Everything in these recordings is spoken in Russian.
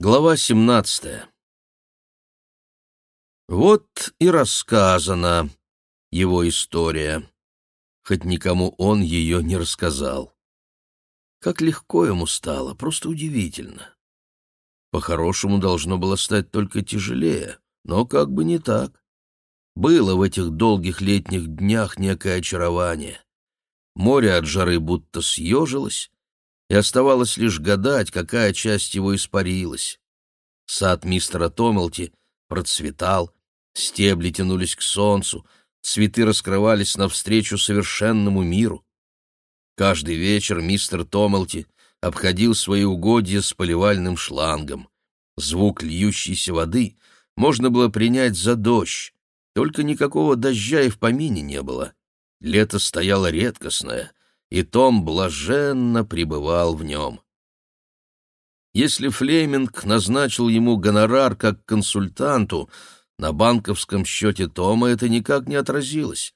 Глава 17. Вот и рассказана его история, хоть никому он ее не рассказал. Как легко ему стало, просто удивительно. По-хорошему должно было стать только тяжелее, но как бы не так. Было в этих долгих летних днях некое очарование. Море от жары будто съежилось, и оставалось лишь гадать, какая часть его испарилась. Сад мистера Томелти процветал, стебли тянулись к солнцу, цветы раскрывались навстречу совершенному миру. Каждый вечер мистер Томелти обходил свои угодья с поливальным шлангом. Звук льющейся воды можно было принять за дождь, только никакого дождя и в помине не было. Лето стояло редкостное, и Том блаженно пребывал в нем. Если Флеминг назначил ему гонорар как консультанту, на банковском счете Тома это никак не отразилось.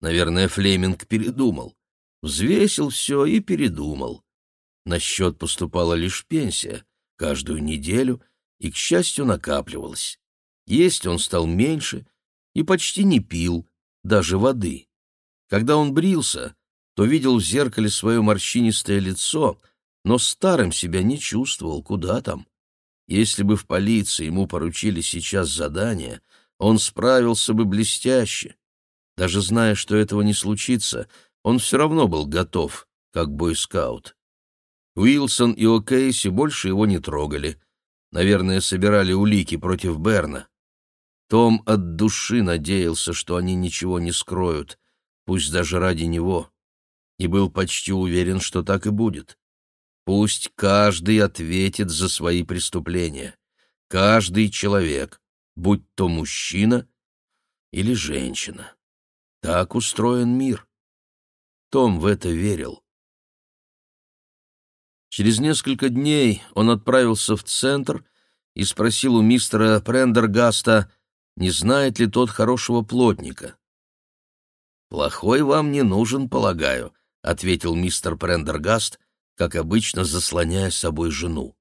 Наверное, Флеминг передумал. Взвесил все и передумал. На счет поступала лишь пенсия, каждую неделю, и, к счастью, накапливалась. Есть он стал меньше и почти не пил, даже воды. Когда он брился, то видел в зеркале свое морщинистое лицо, но старым себя не чувствовал, куда там. Если бы в полиции ему поручили сейчас задание, он справился бы блестяще. Даже зная, что этого не случится, он все равно был готов, как бойскаут. Уилсон и О'Кейси больше его не трогали. Наверное, собирали улики против Берна. Том от души надеялся, что они ничего не скроют, пусть даже ради него и был почти уверен, что так и будет. Пусть каждый ответит за свои преступления. Каждый человек, будь то мужчина или женщина. Так устроен мир. Том в это верил. Через несколько дней он отправился в центр и спросил у мистера Прендергаста, не знает ли тот хорошего плотника. «Плохой вам не нужен, полагаю», — ответил мистер Прендергаст, как обычно заслоняя собой жену.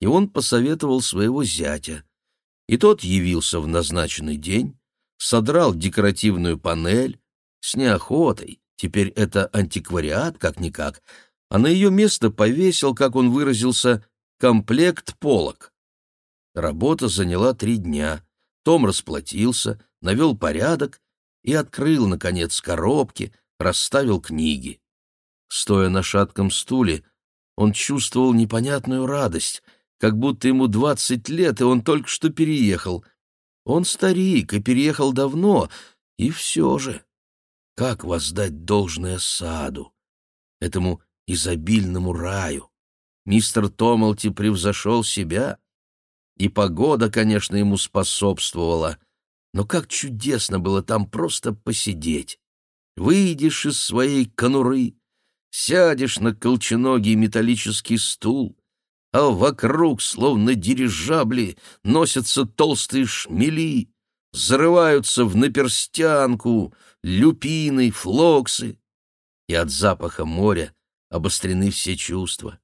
И он посоветовал своего зятя. И тот явился в назначенный день, содрал декоративную панель с неохотой, теперь это антиквариат как-никак, а на ее место повесил, как он выразился, комплект полок. Работа заняла три дня. Том расплатился, навел порядок и открыл, наконец, коробки, расставил книги. Стоя на шатком стуле, он чувствовал непонятную радость, как будто ему двадцать лет, и он только что переехал. Он старик и переехал давно, и все же. Как воздать должное саду, этому изобильному раю? Мистер Томалти превзошел себя, и погода, конечно, ему способствовала, но как чудесно было там просто посидеть. Выйдешь из своей конуры, сядешь на колченогий металлический стул, а вокруг, словно дирижабли, носятся толстые шмели, взрываются в наперстянку, люпины, флоксы, и от запаха моря обострены все чувства,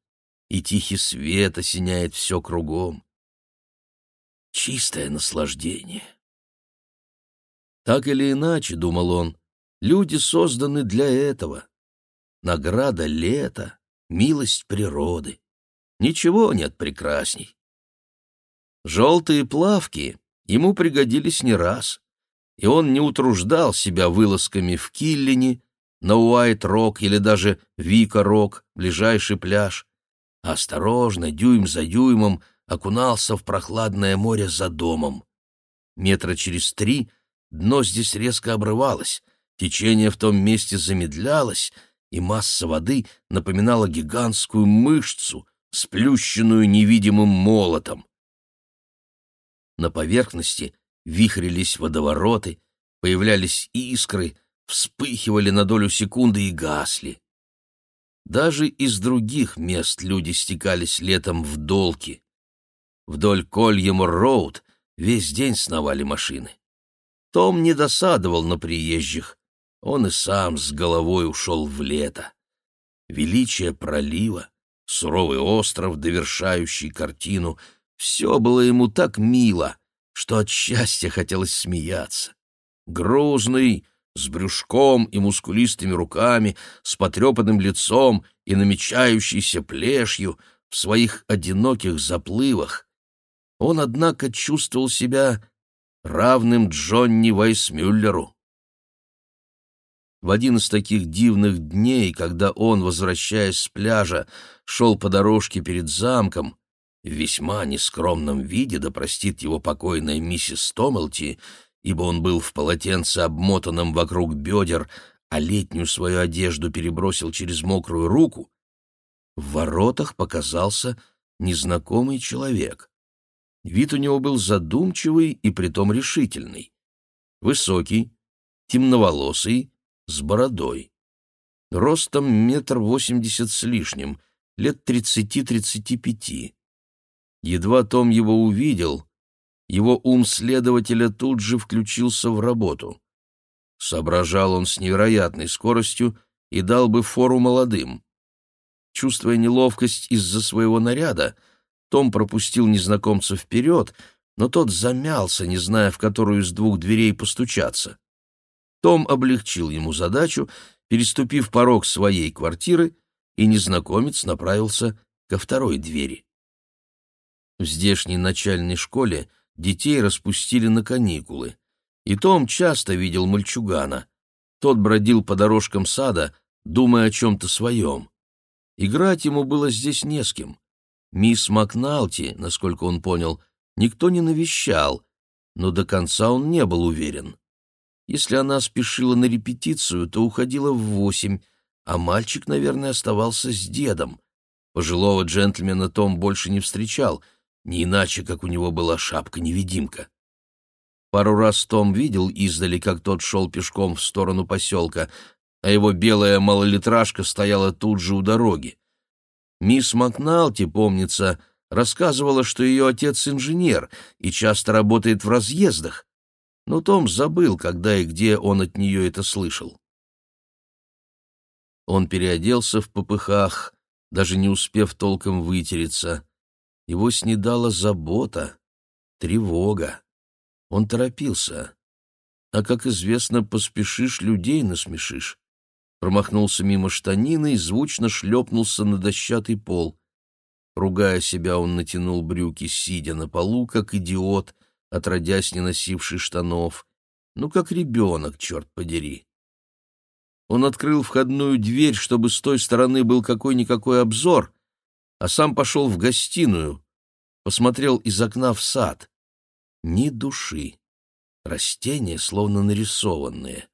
и тихий свет осеняет все кругом. Чистое наслаждение. Так или иначе, — думал он, Люди созданы для этого. Награда лета, милость природы. Ничего нет прекрасней. Желтые плавки ему пригодились не раз, и он не утруждал себя вылазками в Киллине, на Уайт-Рок или даже Вика-Рок, ближайший пляж, а осторожно, дюйм за дюймом, окунался в прохладное море за домом. Метра через три дно здесь резко обрывалось, Течение в том месте замедлялось, и масса воды напоминала гигантскую мышцу, сплющенную невидимым молотом. На поверхности вихрились водовороты, появлялись искры, вспыхивали на долю секунды и гасли. Даже из других мест люди стекались летом в долки. Вдоль Кольемор-Роуд весь день сновали машины. Том не досадовал на приезжих он и сам с головой ушел в лето. Величие пролива, суровый остров, довершающий картину. Все было ему так мило, что от счастья хотелось смеяться. Грузный, с брюшком и мускулистыми руками, с потрепанным лицом и намечающейся плешью, в своих одиноких заплывах. Он, однако, чувствовал себя равным Джонни Вайсмюллеру. В один из таких дивных дней, когда он, возвращаясь с пляжа, шел по дорожке перед замком, в весьма нескромном виде, да простит его покойная миссис Томелти, ибо он был в полотенце, обмотанном вокруг бедер, а летнюю свою одежду перебросил через мокрую руку, в воротах показался незнакомый человек. Вид у него был задумчивый и притом решительный. Высокий, темноволосый, с бородой. Ростом метр восемьдесят с лишним, лет тридцати-тридцати пяти. Едва Том его увидел, его ум следователя тут же включился в работу. Соображал он с невероятной скоростью и дал бы фору молодым. Чувствуя неловкость из-за своего наряда, Том пропустил незнакомца вперед, но тот замялся, не зная, в которую из двух дверей постучаться. Том облегчил ему задачу, переступив порог своей квартиры, и незнакомец направился ко второй двери. В здешней начальной школе детей распустили на каникулы, и Том часто видел мальчугана. Тот бродил по дорожкам сада, думая о чем-то своем. Играть ему было здесь не с кем. Мисс Макналти, насколько он понял, никто не навещал, но до конца он не был уверен. Если она спешила на репетицию, то уходила в восемь, а мальчик, наверное, оставался с дедом. Пожилого джентльмена Том больше не встречал, не иначе, как у него была шапка-невидимка. Пару раз Том видел издали, как тот шел пешком в сторону поселка, а его белая малолитражка стояла тут же у дороги. Мисс Макналти, помнится, рассказывала, что ее отец инженер и часто работает в разъездах, но Том забыл, когда и где он от нее это слышал. Он переоделся в попыхах, даже не успев толком вытереться. Его снедала забота, тревога. Он торопился. А, как известно, поспешишь, людей насмешишь промахнулся мимо штанины и звучно шлепнулся на дощатый пол. Ругая себя, он натянул брюки, сидя на полу, как идиот, отродясь не носивший штанов. Ну, как ребенок, черт подери. Он открыл входную дверь, чтобы с той стороны был какой-никакой обзор, а сам пошел в гостиную, посмотрел из окна в сад. Ни души. Растения словно нарисованные.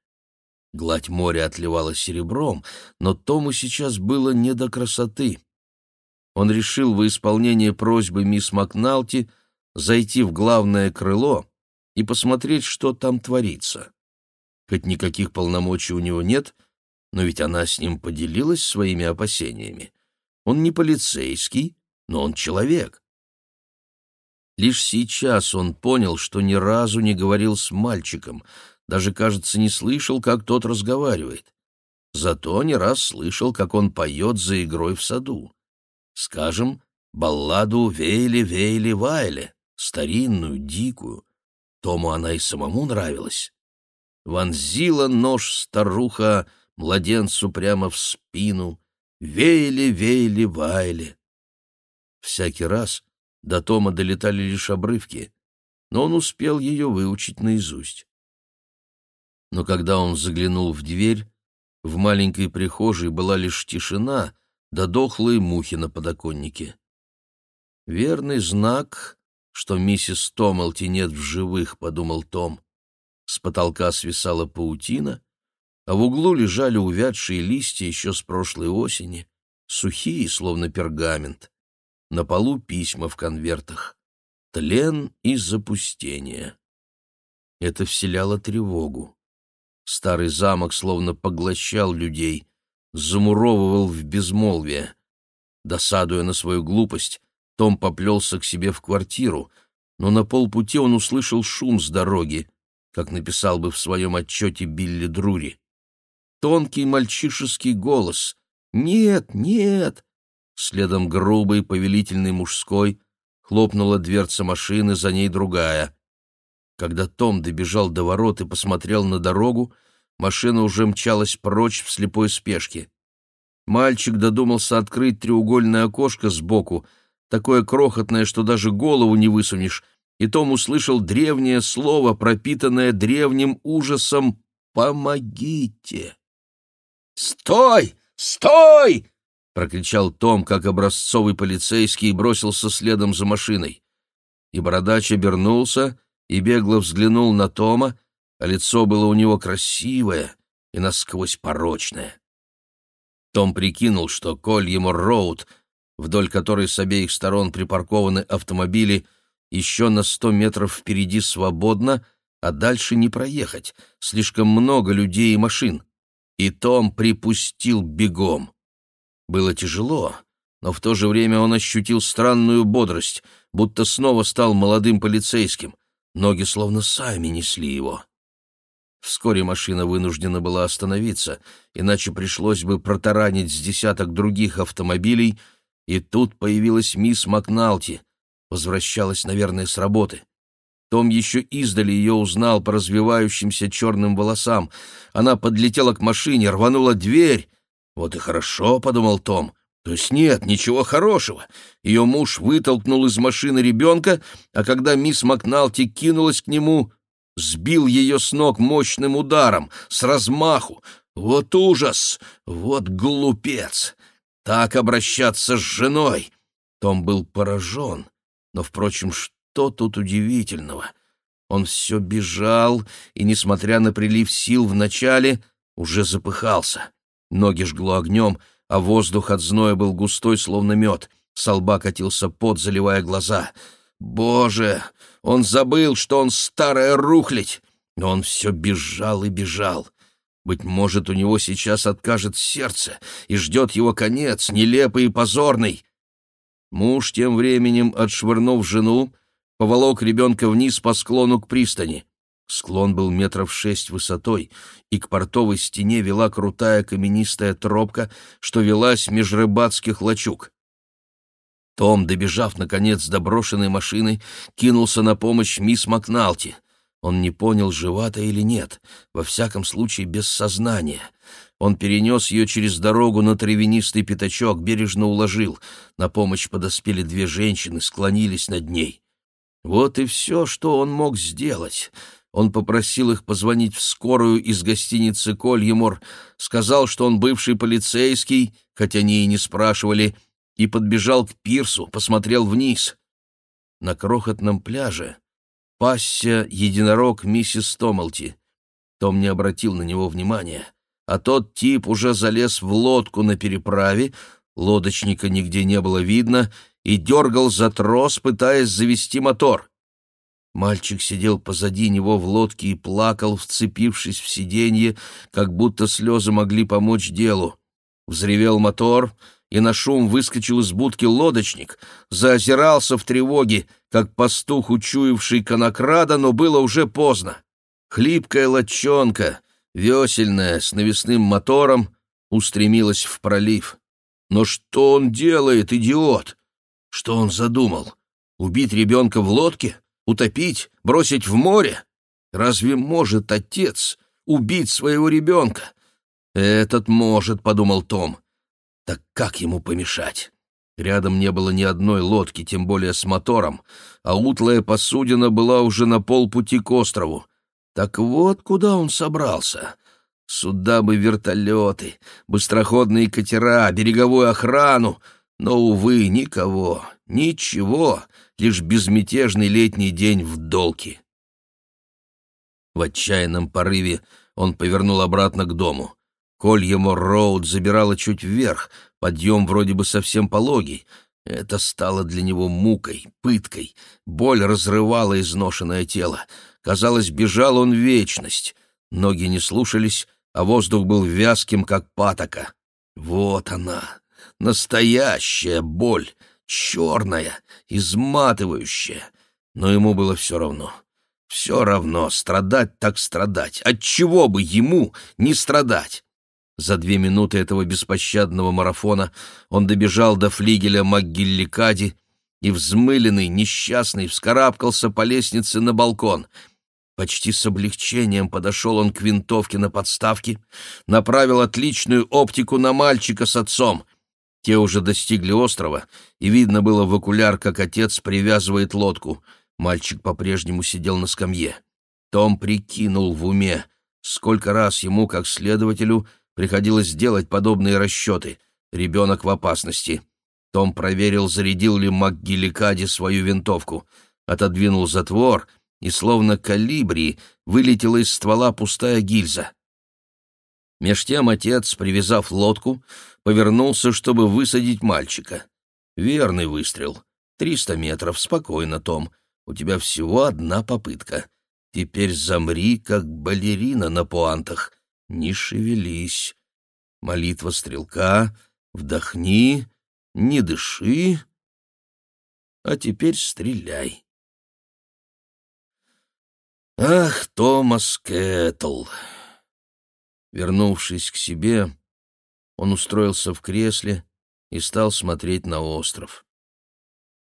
Гладь моря отливала серебром, но Тому сейчас было не до красоты. Он решил во исполнение просьбы мисс Макналти зайти в главное крыло и посмотреть, что там творится. Хоть никаких полномочий у него нет, но ведь она с ним поделилась своими опасениями. Он не полицейский, но он человек. Лишь сейчас он понял, что ни разу не говорил с мальчиком — даже, кажется, не слышал, как тот разговаривает. Зато не раз слышал, как он поет за игрой в саду. Скажем, балладу «Вейли-вейли-вайле», старинную, дикую. Тому она и самому нравилась. Вонзила нож старуха младенцу прямо в спину. «Вейли-вейли-вайле». Всякий раз до Тома долетали лишь обрывки, но он успел ее выучить наизусть но когда он заглянул в дверь, в маленькой прихожей была лишь тишина да дохлые мухи на подоконнике. «Верный знак, что миссис Томалти нет в живых», — подумал Том. С потолка свисала паутина, а в углу лежали увядшие листья еще с прошлой осени, сухие, словно пергамент. На полу письма в конвертах. Тлен и запустение. Это вселяло тревогу. Старый замок словно поглощал людей, замуровывал в безмолвие. Досадуя на свою глупость, Том поплелся к себе в квартиру, но на полпути он услышал шум с дороги, как написал бы в своем отчете Билли Друри. Тонкий мальчишеский голос «Нет, нет!» следом грубый, повелительный мужской, хлопнула дверца машины, за ней другая. Когда Том добежал до ворот и посмотрел на дорогу, машина уже мчалась прочь в слепой спешке. Мальчик додумался открыть треугольное окошко сбоку, такое крохотное, что даже голову не высунешь, и Том услышал древнее слово, пропитанное древним ужасом «Помогите!» «Стой! Стой!» — прокричал Том, как образцовый полицейский, и бросился следом за машиной. И бородач обернулся и бегло взглянул на Тома, а лицо было у него красивое и насквозь порочное. Том прикинул, что Кольемор-Роуд, вдоль которой с обеих сторон припаркованы автомобили, — еще на сто метров впереди свободно, а дальше не проехать, слишком много людей и машин. И Том припустил бегом. Было тяжело, но в то же время он ощутил странную бодрость, будто снова стал молодым полицейским. Ноги словно сами несли его. Вскоре машина вынуждена была остановиться, иначе пришлось бы протаранить с десяток других автомобилей, и тут появилась мисс Макналти, Возвращалась, наверное, с работы. Том еще издали ее узнал по развивающимся черным волосам. Она подлетела к машине, рванула дверь. «Вот и хорошо», — подумал Том. «То есть нет, ничего хорошего». Ее муж вытолкнул из машины ребенка, а когда мисс Макналти кинулась к нему, сбил ее с ног мощным ударом, с размаху. «Вот ужас! Вот глупец! Так обращаться с женой!» Том был поражен. Но, впрочем, что тут удивительного? Он все бежал, и, несмотря на прилив сил в начале, уже запыхался. Ноги жгло огнем, а воздух от зноя был густой, словно мед. Со лба катился пот, заливая глаза. Боже! Он забыл, что он старая рухлядь! Но он все бежал и бежал. Быть может, у него сейчас откажет сердце, и ждет его конец, нелепый и позорный. Муж тем временем, отшвырнув жену, поволок ребенка вниз по склону к пристани. Склон был метров шесть высотой, и к портовой стене вела крутая каменистая тропка, что велась меж рыбацких лачуг. Том, добежав, наконец, до брошенной машины, кинулся на помощь мисс Макналти. Он не понял, жива-то или нет, во всяком случае без сознания. Он перенес ее через дорогу на травянистый пятачок, бережно уложил. На помощь подоспели две женщины, склонились над ней. Вот и все, что он мог сделать. Он попросил их позвонить в скорую из гостиницы «Кольемор», сказал, что он бывший полицейский, хотя они и не спрашивали, и подбежал к пирсу, посмотрел вниз. На крохотном пляже пасся единорог миссис Томалти. Том не обратил на него внимания а тот тип уже залез в лодку на переправе, лодочника нигде не было видно, и дергал за трос, пытаясь завести мотор. Мальчик сидел позади него в лодке и плакал, вцепившись в сиденье, как будто слезы могли помочь делу. Взревел мотор, и на шум выскочил из будки лодочник, заозирался в тревоге, как пастух, учуявший конокрада, но было уже поздно. Хлипкая лодчонка, весельная, с навесным мотором, устремилась в пролив. Но что он делает, идиот? Что он задумал? Убить ребенка в лодке? Утопить? Бросить в море? Разве может отец убить своего ребенка? Этот может, — подумал Том. Так как ему помешать? Рядом не было ни одной лодки, тем более с мотором, а утлая посудина была уже на полпути к острову. Так вот куда он собрался. Сюда бы вертолеты, быстроходные катера, береговую охрану, но, увы, никого, ничего, лишь безмятежный летний день в долке. В отчаянном порыве он повернул обратно к дому. Кольемо-Роуд забирала чуть вверх, подъем вроде бы совсем пологий. Это стало для него мукой, пыткой. Боль разрывала изношенное тело. Казалось, бежал он вечность. Ноги не слушались, а воздух был вязким, как патока. Вот она, настоящая боль, черная, изматывающая. Но ему было все равно. Все равно, страдать так страдать. От чего бы ему не страдать? За две минуты этого беспощадного марафона он добежал до флигеля МакГилликади и, взмыленный, несчастный, вскарабкался по лестнице на балкон. Почти с облегчением подошел он к винтовке на подставке, направил отличную оптику на мальчика с отцом. Те уже достигли острова, и видно было в окуляр, как отец привязывает лодку. Мальчик по-прежнему сидел на скамье. Том прикинул в уме, сколько раз ему, как следователю, приходилось делать подобные расчеты. Ребенок в опасности. Том проверил, зарядил ли МакГилликади свою винтовку. Отодвинул затвор, и, словно калибри, вылетела из ствола пустая гильза. Меж тем отец, привязав лодку, повернулся, чтобы высадить мальчика. Верный выстрел. Триста метров. Спокойно, Том. У тебя всего одна попытка. Теперь замри, как балерина на пуантах. Не шевелись. Молитва стрелка. Вдохни. Не дыши. А теперь стреляй. Ах, Томас Кэтл! Вернувшись к себе, он устроился в кресле и стал смотреть на остров.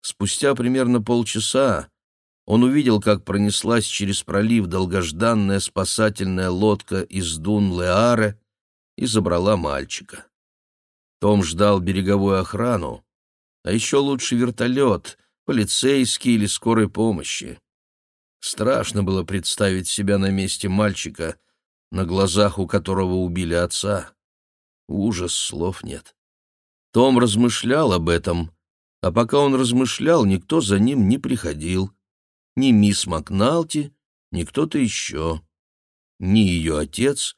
Спустя примерно полчаса он увидел, как пронеслась через пролив долгожданная спасательная лодка из Дун-Леаре и забрала мальчика. Том ждал береговую охрану, а еще лучше вертолет, полицейский или скорой помощи. Страшно было представить себя на месте мальчика, на глазах у которого убили отца. Ужас, слов нет. Том размышлял об этом, а пока он размышлял, никто за ним не приходил. Ни мисс Макналти, ни кто-то еще. Ни ее отец,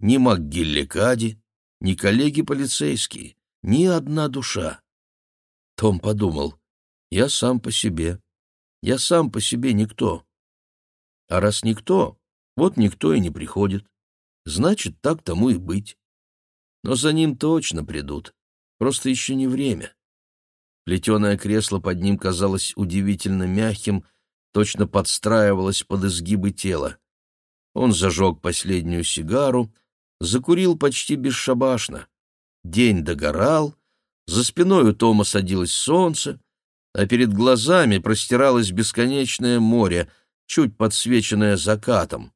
ни МакГилликади, ни коллеги полицейские, ни одна душа. Том подумал, я сам по себе, я сам по себе никто. А раз никто, вот никто и не приходит. Значит, так тому и быть но за ним точно придут. Просто еще не время. Плетеное кресло под ним казалось удивительно мягким, точно подстраивалось под изгибы тела. Он зажег последнюю сигару, закурил почти бесшабашно. День догорал, за спиной у Тома садилось солнце, а перед глазами простиралось бесконечное море, чуть подсвеченное закатом.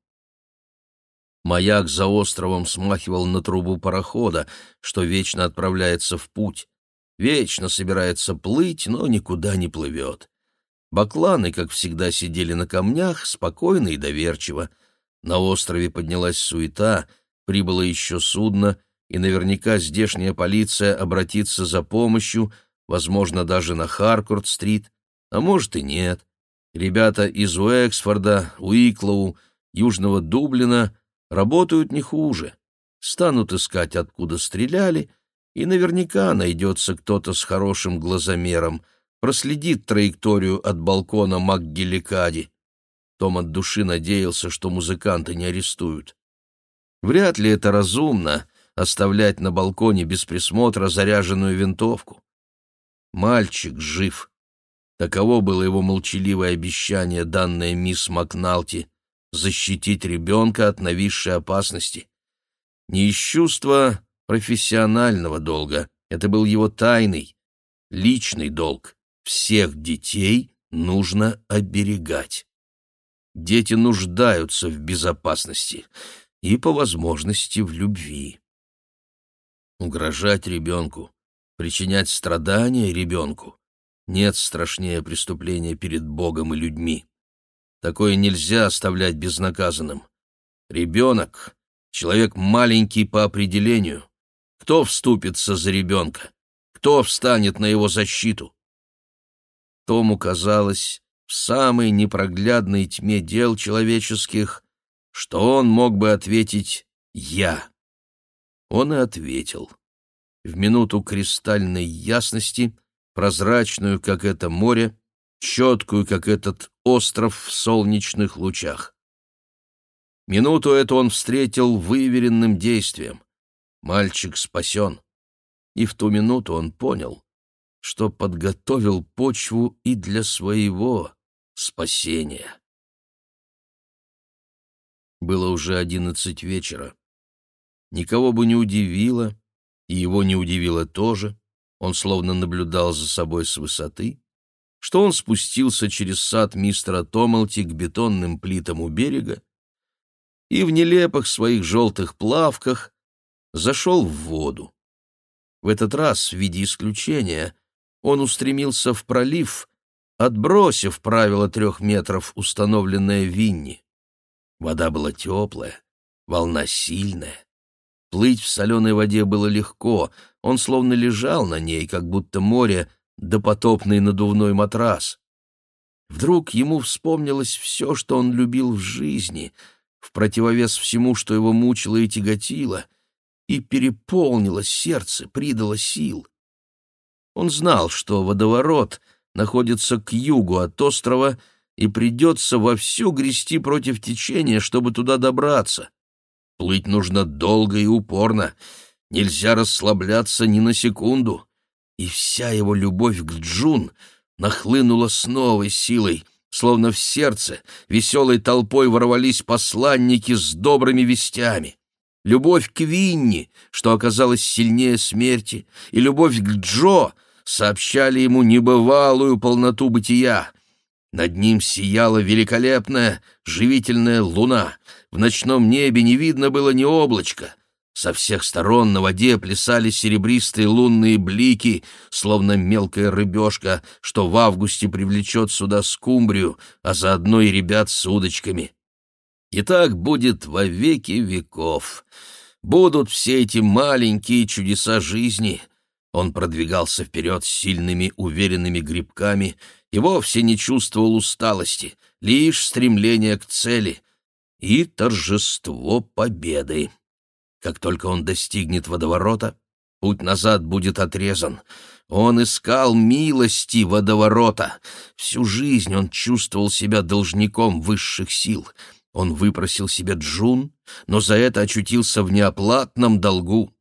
Маяк за островом смахивал на трубу парохода, что вечно отправляется в путь. Вечно собирается плыть, но никуда не плывет. Бакланы, как всегда, сидели на камнях, спокойно и доверчиво. На острове поднялась суета, прибыло еще судно, и наверняка здешняя полиция обратится за помощью, возможно, даже на Харкорд-стрит, а может и нет. Ребята из Уэксфорда, Уиклоу, Южного Дублина работают не хуже. Станут искать, откуда стреляли, и наверняка найдется кто-то с хорошим глазомером, проследит траекторию от балкона МакГеликади. Том от души надеялся, что музыканты не арестуют. Вряд ли это разумно — оставлять на балконе без присмотра заряженную винтовку. Мальчик жив. Таково было его молчаливое обещание, данное мисс Макналти защитить ребенка от нависшей опасности. Не из чувства профессионального долга, это был его тайный, личный долг. Всех детей нужно оберегать. Дети нуждаются в безопасности и, по возможности, в любви. Угрожать ребенку, причинять страдания ребенку нет страшнее преступления перед Богом и людьми. Такое нельзя оставлять безнаказанным. Ребенок — человек маленький по определению. Кто вступится за ребенка? Кто встанет на его защиту? Тому казалось в самой непроглядной тьме дел человеческих, что он мог бы ответить «Я». Он и ответил. В минуту кристальной ясности, прозрачную, как это море, четкую, как этот остров в солнечных лучах. Минуту эту он встретил выверенным действием. Мальчик спасен. И в ту минуту он понял, что подготовил почву и для своего спасения. Было уже одиннадцать вечера. никого бы не удивило, и его не удивило тоже, он словно наблюдал за собой с высоты, что он спустился через сад мистера Томалти к бетонным плитам у берега и в нелепых своих желтых плавках зашел в воду. В этот раз, в виде исключения, он устремился в пролив, отбросив правило трех метров, установленное Винни. Вода была теплая, волна сильная. Плыть в соленой воде было легко, он словно лежал на ней, как будто море — допотопный надувной матрас. Вдруг ему вспомнилось все, что он любил в жизни, в противовес всему, что его мучило и тяготило, и переполнило сердце, придало сил. Он знал, что водоворот находится к югу от острова, и придется вовсю грести против течения, чтобы туда добраться. Плыть нужно долго и упорно, нельзя расслабляться ни на секунду. И вся его любовь к Джун нахлынула с новой силой, словно в сердце веселой толпой ворвались посланники с добрыми вестями любовь к Винни, что оказалась сильнее смерти, и любовь к Джо сообщали ему небывалую полноту бытия. Над ним сияла великолепная, живительная луна. В ночном небе не видно было ни облачка. Со всех сторон на воде плясали серебристые лунные блики, словно мелкая рыбешка, что в августе привлечет сюда скумбрию, а заодно и ребят с удочками. И так будет во веки веков. Будут все эти маленькие чудеса жизни. Он продвигался вперед сильными, уверенными грибками и вовсе не чувствовал усталости, лишь стремление к цели и торжество победы. Как только он достигнет водоворота, путь назад будет отрезан. Он искал милости водоворота. Всю жизнь он чувствовал себя должником высших сил — он выпросил себе джун, но за это очутился в неоплатном долгу.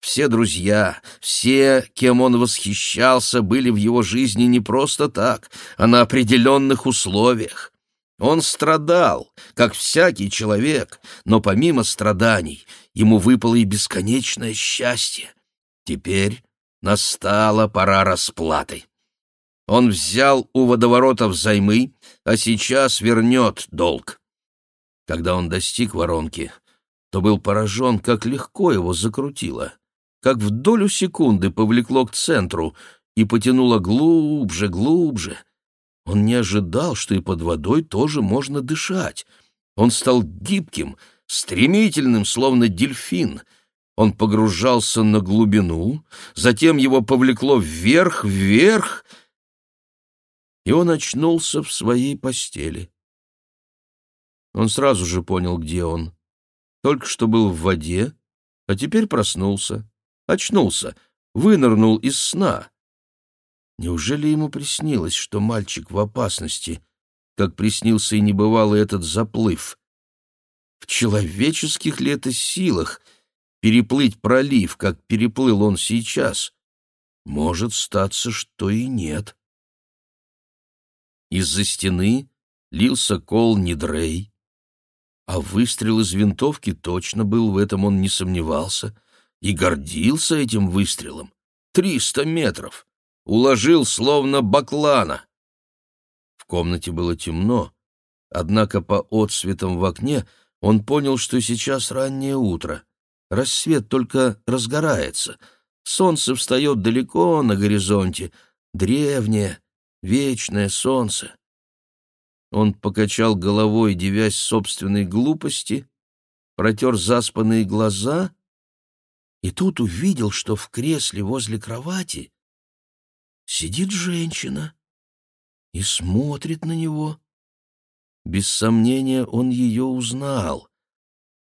Все друзья, все, кем он восхищался, были в его жизни не просто так, а на определенных условиях. Он страдал, как всякий человек, но помимо страданий ему выпало и бесконечное счастье. Теперь настала пора расплаты. Он взял у водоворота взаймы, а сейчас вернет долг. Когда он достиг воронки, то был поражен, как легко его закрутило, как в долю секунды повлекло к центру и потянуло глубже, глубже. Он не ожидал, что и под водой тоже можно дышать. Он стал гибким, стремительным, словно дельфин. Он погружался на глубину, затем его повлекло вверх, вверх, и он очнулся в своей постели. Он сразу же понял, где он. Только что был в воде, а теперь проснулся, очнулся, вынырнул из сна. Неужели ему приснилось, что мальчик в опасности, как приснился и небывалый этот заплыв? В человеческих ли это силах переплыть пролив, как переплыл он сейчас? Может статься, что и нет. Из-за стены лился кол Нидрей, а выстрел из винтовки точно был, в этом он не сомневался, и гордился этим выстрелом. Триста метров! Уложил, словно баклана. В комнате было темно, однако по отсветам в окне он понял, что сейчас раннее утро. Рассвет только разгорается. Солнце встает далеко на горизонте, древнее, вечное солнце. Он покачал головой, девясь собственной глупости, протер заспанные глаза и тут увидел, что в кресле возле кровати сидит женщина и смотрит на него. Без сомнения, он ее узнал.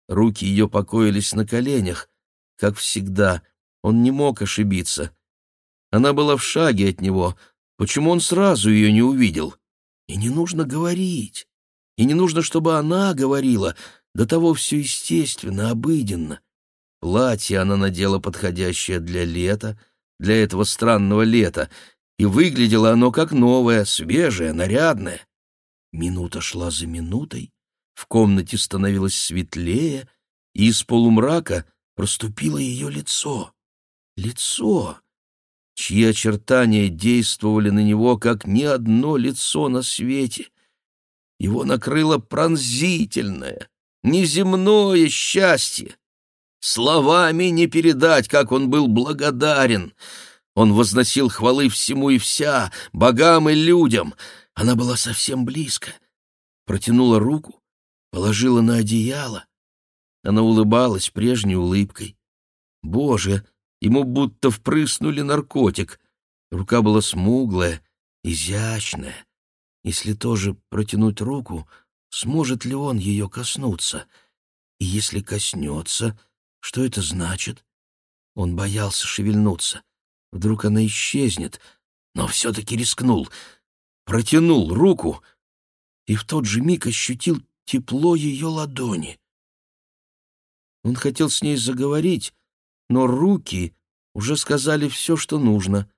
Руки ее покоились на коленях, как всегда, он не мог ошибиться. Она была в шаге от него, почему он сразу ее не увидел? И не нужно говорить, и не нужно, чтобы она говорила, до того все естественно, обыденно. Платье она надела подходящее для лета, для этого странного лета, и выглядело оно как новое, свежее, нарядное. Минута шла за минутой, в комнате становилось светлее, и из полумрака проступило ее лицо. Лицо, чьи очертания действовали на него, как ни одно лицо на свете. Его накрыло пронзительное, неземное счастье. Словами не передать, как он был благодарен. Он возносил хвалы всему и вся, богам и людям. Она была совсем близко. Протянула руку, положила на одеяло. Она улыбалась прежней улыбкой. Боже, ему будто впрыснули наркотик. Рука была смуглая, изящная. Если тоже протянуть руку, сможет ли он ее коснуться? И если коснется, что это значит? Он боялся шевельнуться. Вдруг она исчезнет, но все-таки рискнул. Протянул руку и в тот же миг ощутил тепло ее ладони. Он хотел с ней заговорить, но руки уже сказали все, что нужно,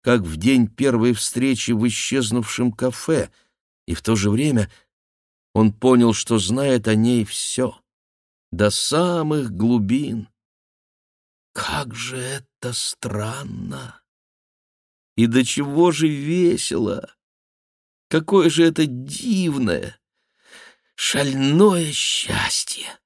как в день первой встречи в исчезнувшем кафе, и в то же время он понял, что знает о ней все, до самых глубин. Как же это странно! И до чего же весело! Какое же это дивное, шальное счастье!